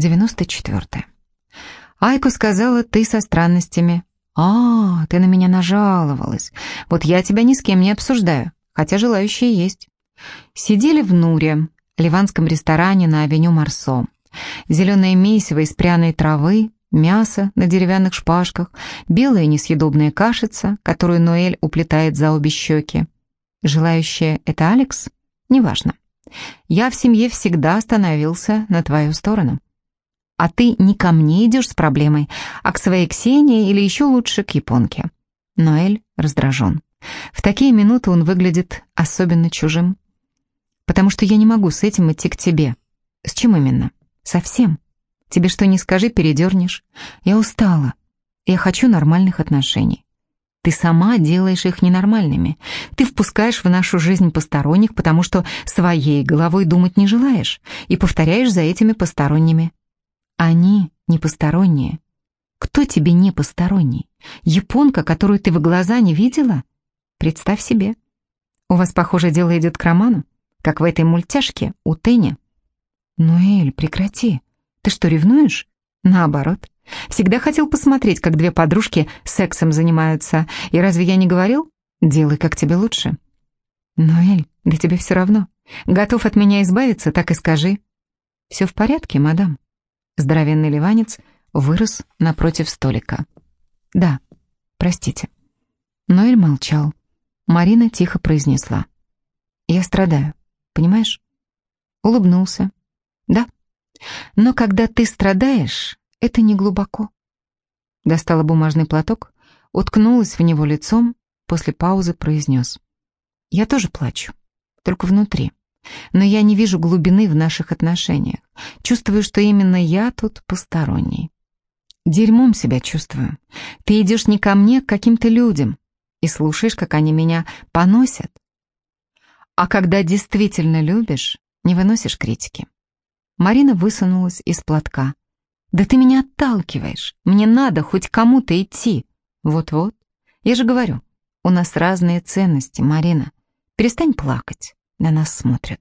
94. Айку сказала, ты со странностями. А, ты на меня нажаловалась. Вот я тебя ни с кем не обсуждаю, хотя желающие есть. Сидели в Нуре, ливанском ресторане на авеню Марсо. Зеленое месиво из пряной травы, мясо на деревянных шпажках, белая несъедобная кашица, которую Ноэль уплетает за обе щеки. Желающая — это Алекс? Неважно. Я в семье всегда становился на твою сторону. А ты не ко мне идешь с проблемой, а к своей Ксении или еще лучше к японке. Ноэль раздражен. В такие минуты он выглядит особенно чужим. Потому что я не могу с этим идти к тебе. С чем именно? Совсем. Тебе что не скажи, передернешь. Я устала. Я хочу нормальных отношений. Ты сама делаешь их ненормальными. Ты впускаешь в нашу жизнь посторонних, потому что своей головой думать не желаешь, и повторяешь за этими посторонними. Они не посторонние. Кто тебе не посторонний? Японка, которую ты в глаза не видела? Представь себе. У вас, похоже, дело идет к роману, как в этой мультяшке у Тенни. «Ноэль, прекрати. Ты что, ревнуешь?» «Наоборот. Всегда хотел посмотреть, как две подружки сексом занимаются. И разве я не говорил? Делай, как тебе лучше». «Ноэль, да тебе все равно. Готов от меня избавиться, так и скажи». «Все в порядке, мадам». Здоровенный ливанец вырос напротив столика. «Да, простите». Ноэль молчал. Марина тихо произнесла. «Я страдаю, понимаешь?» Улыбнулся, да. Но когда ты страдаешь, это не глубоко. Достала бумажный платок, уткнулась в него лицом, после паузы произнес. Я тоже плачу, только внутри. Но я не вижу глубины в наших отношениях. Чувствую, что именно я тут посторонний. Дерьмом себя чувствую. Ты идешь не ко мне, а к каким-то людям и слушаешь, как они меня поносят. А когда действительно любишь, не выносишь критики. Марина высунулась из платка. «Да ты меня отталкиваешь. Мне надо хоть кому-то идти». «Вот-вот. Я же говорю, у нас разные ценности, Марина. Перестань плакать. На нас смотрят».